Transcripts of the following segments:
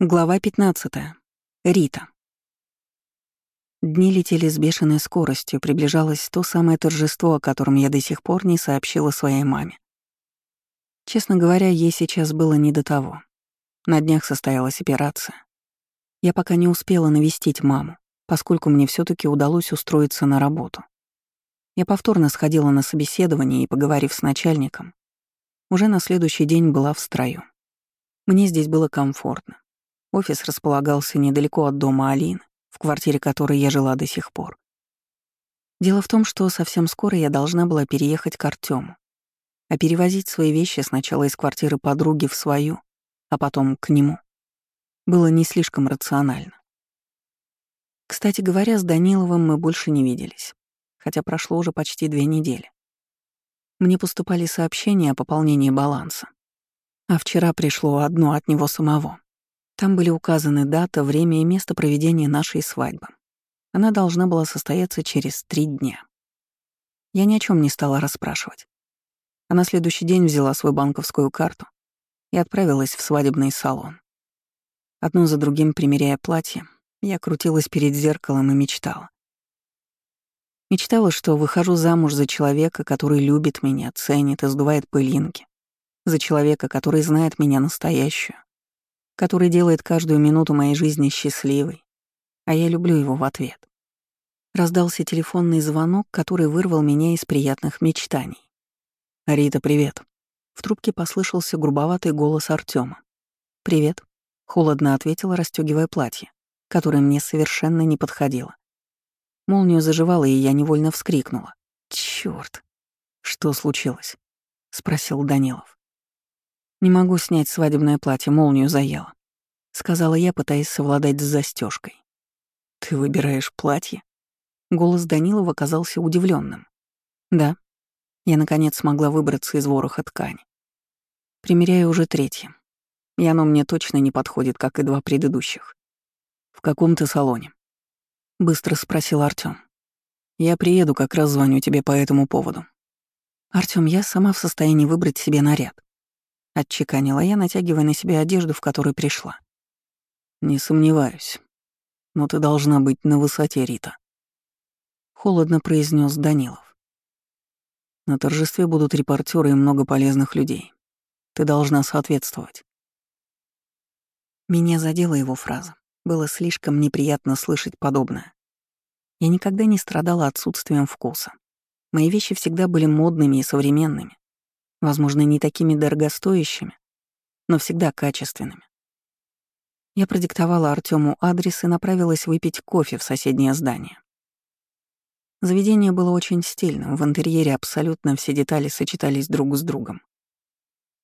Глава 15. Рита. Дни летели с бешеной скоростью, приближалось то самое торжество, о котором я до сих пор не сообщила своей маме. Честно говоря, ей сейчас было не до того. На днях состоялась операция. Я пока не успела навестить маму, поскольку мне все таки удалось устроиться на работу. Я повторно сходила на собеседование и, поговорив с начальником, уже на следующий день была в строю. Мне здесь было комфортно. Офис располагался недалеко от дома Алины, в квартире которой я жила до сих пор. Дело в том, что совсем скоро я должна была переехать к Артему, а перевозить свои вещи сначала из квартиры подруги в свою, а потом к нему, было не слишком рационально. Кстати говоря, с Даниловым мы больше не виделись, хотя прошло уже почти две недели. Мне поступали сообщения о пополнении баланса, а вчера пришло одно от него самого. Там были указаны дата, время и место проведения нашей свадьбы. Она должна была состояться через три дня. Я ни о чем не стала расспрашивать. А на следующий день взяла свою банковскую карту и отправилась в свадебный салон. Одно за другим примеряя платье, я крутилась перед зеркалом и мечтала. Мечтала, что выхожу замуж за человека, который любит меня, ценит и сдувает пылинки. За человека, который знает меня настоящую который делает каждую минуту моей жизни счастливой, а я люблю его в ответ. Раздался телефонный звонок, который вырвал меня из приятных мечтаний. «Рита, привет». В трубке послышался грубоватый голос Артема. «Привет», — холодно ответила, расстегивая платье, которое мне совершенно не подходило. Молнию заживала, и я невольно вскрикнула. «Чёрт! Что случилось?» — спросил Данилов. «Не могу снять свадебное платье, молнию заело», — сказала я, пытаясь совладать с застежкой. «Ты выбираешь платье?» Голос Данилова казался удивленным. «Да». Я, наконец, смогла выбраться из вороха ткани. Примеряю уже третье. И оно мне точно не подходит, как и два предыдущих. «В каком ты салоне?» — быстро спросил Артём. «Я приеду, как раз звоню тебе по этому поводу». «Артём, я сама в состоянии выбрать себе наряд. — отчеканила я, натягивая на себя одежду, в которой пришла. «Не сомневаюсь. Но ты должна быть на высоте, Рита», — холодно произнес Данилов. «На торжестве будут репортеры и много полезных людей. Ты должна соответствовать». Меня задела его фраза. Было слишком неприятно слышать подобное. Я никогда не страдала отсутствием вкуса. Мои вещи всегда были модными и современными. Возможно, не такими дорогостоящими, но всегда качественными. Я продиктовала Артему адрес и направилась выпить кофе в соседнее здание. Заведение было очень стильным, в интерьере абсолютно все детали сочетались друг с другом.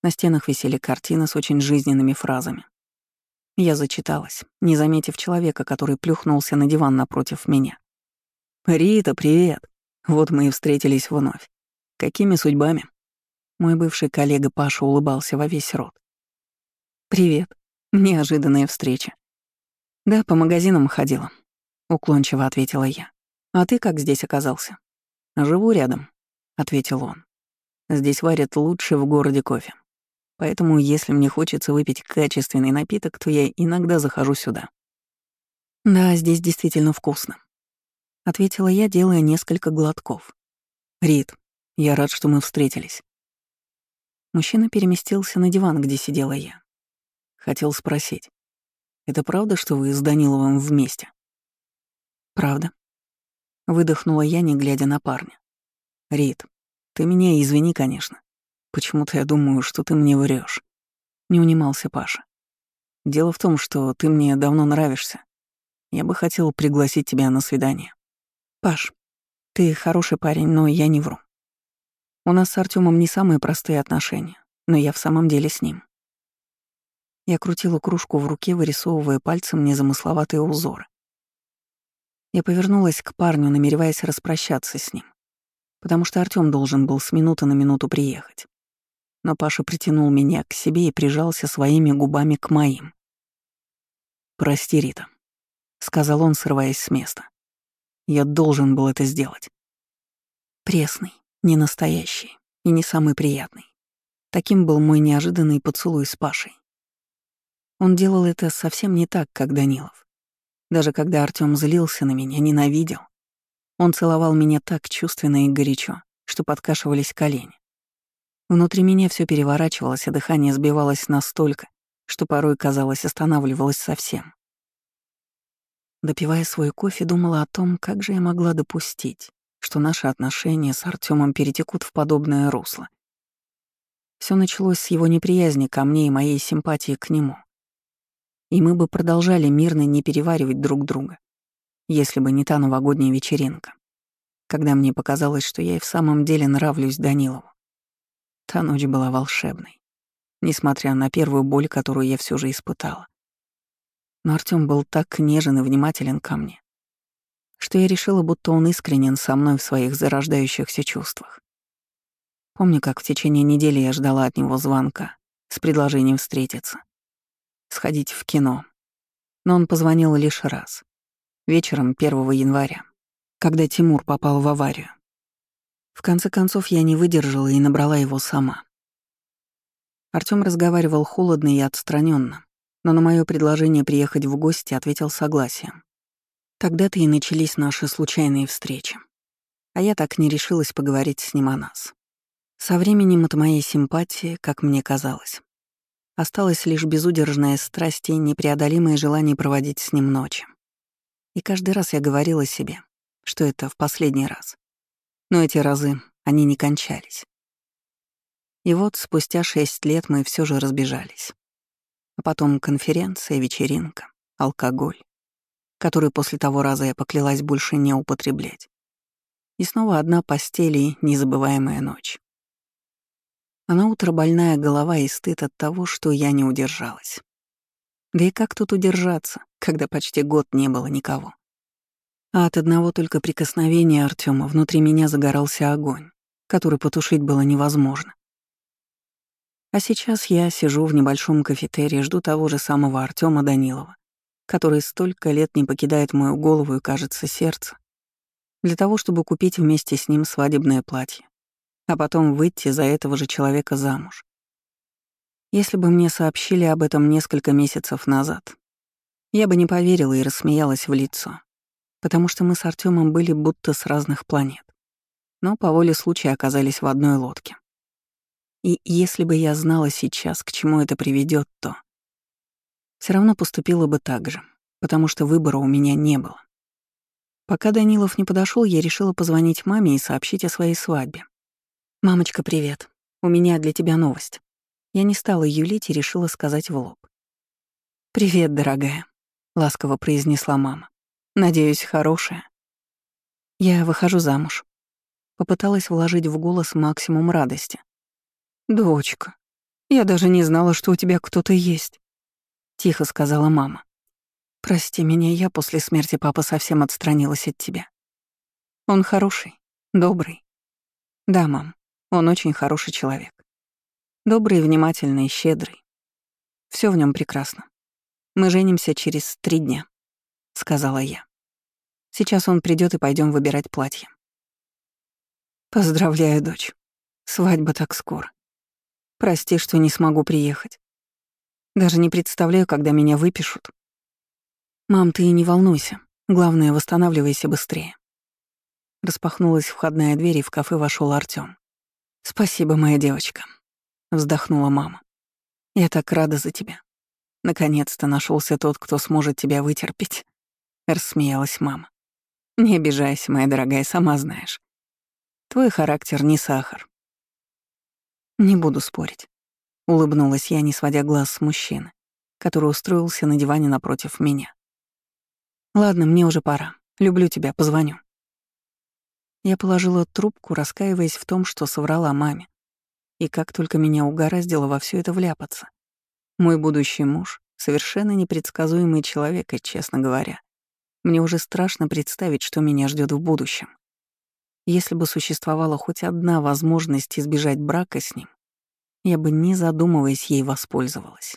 На стенах висели картины с очень жизненными фразами. Я зачиталась, не заметив человека, который плюхнулся на диван напротив меня. «Рита, привет! Вот мы и встретились вновь. Какими судьбами?» Мой бывший коллега Паша улыбался во весь рот. «Привет. Неожиданная встреча». «Да, по магазинам ходила», — уклончиво ответила я. «А ты как здесь оказался?» «Живу рядом», — ответил он. «Здесь варят лучший в городе кофе. Поэтому, если мне хочется выпить качественный напиток, то я иногда захожу сюда». «Да, здесь действительно вкусно», — ответила я, делая несколько глотков. «Рит, я рад, что мы встретились. Мужчина переместился на диван, где сидела я. Хотел спросить, это правда, что вы с Даниловым вместе? Правда. Выдохнула я, не глядя на парня. Рит, ты меня извини, конечно. Почему-то я думаю, что ты мне врешь. Не унимался Паша. Дело в том, что ты мне давно нравишься. Я бы хотел пригласить тебя на свидание. Паш, ты хороший парень, но я не вру. У нас с Артемом не самые простые отношения, но я в самом деле с ним. Я крутила кружку в руке, вырисовывая пальцем незамысловатые узоры. Я повернулась к парню, намереваясь распрощаться с ним, потому что Артём должен был с минуты на минуту приехать. Но Паша притянул меня к себе и прижался своими губами к моим. «Прости, Рита», — сказал он, срываясь с места. «Я должен был это сделать». Пресный, не настоящий и не самый приятный. Таким был мой неожиданный поцелуй с Пашей. Он делал это совсем не так, как Данилов. Даже когда Артём злился на меня, ненавидел, он целовал меня так чувственно и горячо, что подкашивались колени. Внутри меня все переворачивалось, а дыхание сбивалось настолько, что порой, казалось, останавливалось совсем. Допивая свой кофе, думала о том, как же я могла допустить, что наши отношения с Артемом перетекут в подобное русло. Все началось с его неприязни ко мне и моей симпатии к нему. И мы бы продолжали мирно не переваривать друг друга, если бы не та новогодняя вечеринка, когда мне показалось, что я и в самом деле нравлюсь Данилову. Та ночь была волшебной, несмотря на первую боль, которую я все же испытала. Но Артём был так нежен и внимателен ко мне, что я решила, будто он искренен со мной в своих зарождающихся чувствах. Помню, как в течение недели я ждала от него звонка с предложением встретиться, сходить в кино. Но он позвонил лишь раз, вечером 1 января, когда Тимур попал в аварию. В конце концов, я не выдержала и набрала его сама. Артём разговаривал холодно и отстраненно, но на мое предложение приехать в гости ответил согласием. Тогда-то и начались наши случайные встречи. А я так не решилась поговорить с ним о нас. Со временем от моей симпатии, как мне казалось, осталась лишь безудержная страсть и непреодолимое желание проводить с ним ночи. И каждый раз я говорила себе, что это в последний раз. Но эти разы, они не кончались. И вот спустя шесть лет мы все же разбежались. А потом конференция, вечеринка, алкоголь, который после того раза я поклялась больше не употреблять. И снова одна постель и незабываемая ночь. А на утро больная голова и стыд от того, что я не удержалась. Да и как тут удержаться, когда почти год не было никого? А от одного только прикосновения Артема внутри меня загорался огонь, который потушить было невозможно. А сейчас я сижу в небольшом кафетерии, жду того же самого Артема Данилова, который столько лет не покидает мою голову и, кажется, сердце, для того, чтобы купить вместе с ним свадебное платье, а потом выйти за этого же человека замуж. Если бы мне сообщили об этом несколько месяцев назад, я бы не поверила и рассмеялась в лицо потому что мы с Артемом были будто с разных планет, но по воле случая оказались в одной лодке. И если бы я знала сейчас, к чему это приведет, то все равно поступила бы так же, потому что выбора у меня не было. Пока Данилов не подошел, я решила позвонить маме и сообщить о своей свадьбе. «Мамочка, привет. У меня для тебя новость». Я не стала юлить и решила сказать в лоб. «Привет, дорогая», — ласково произнесла мама. Надеюсь, хорошая. Я выхожу замуж. Попыталась вложить в голос максимум радости. «Дочка, я даже не знала, что у тебя кто-то есть», — тихо сказала мама. «Прости меня, я после смерти папы совсем отстранилась от тебя. Он хороший, добрый. Да, мам, он очень хороший человек. Добрый, внимательный, щедрый. Все в нем прекрасно. Мы женимся через три дня. — сказала я. «Сейчас он придет и пойдем выбирать платье». «Поздравляю, дочь. Свадьба так скоро. Прости, что не смогу приехать. Даже не представляю, когда меня выпишут. Мам, ты не волнуйся. Главное, восстанавливайся быстрее». Распахнулась входная дверь, и в кафе вошел Артём. «Спасибо, моя девочка», — вздохнула мама. «Я так рада за тебя. Наконец-то нашелся тот, кто сможет тебя вытерпеть». — рассмеялась мама. «Не обижайся, моя дорогая, сама знаешь. Твой характер не сахар». «Не буду спорить», — улыбнулась я, не сводя глаз с мужчины, который устроился на диване напротив меня. «Ладно, мне уже пора. Люблю тебя, позвоню». Я положила трубку, раскаиваясь в том, что соврала маме. И как только меня угораздило во все это вляпаться. Мой будущий муж — совершенно непредсказуемый человек, и, честно говоря, мне уже страшно представить, что меня ждет в будущем. Если бы существовала хоть одна возможность избежать брака с ним, я бы, не задумываясь, ей воспользовалась.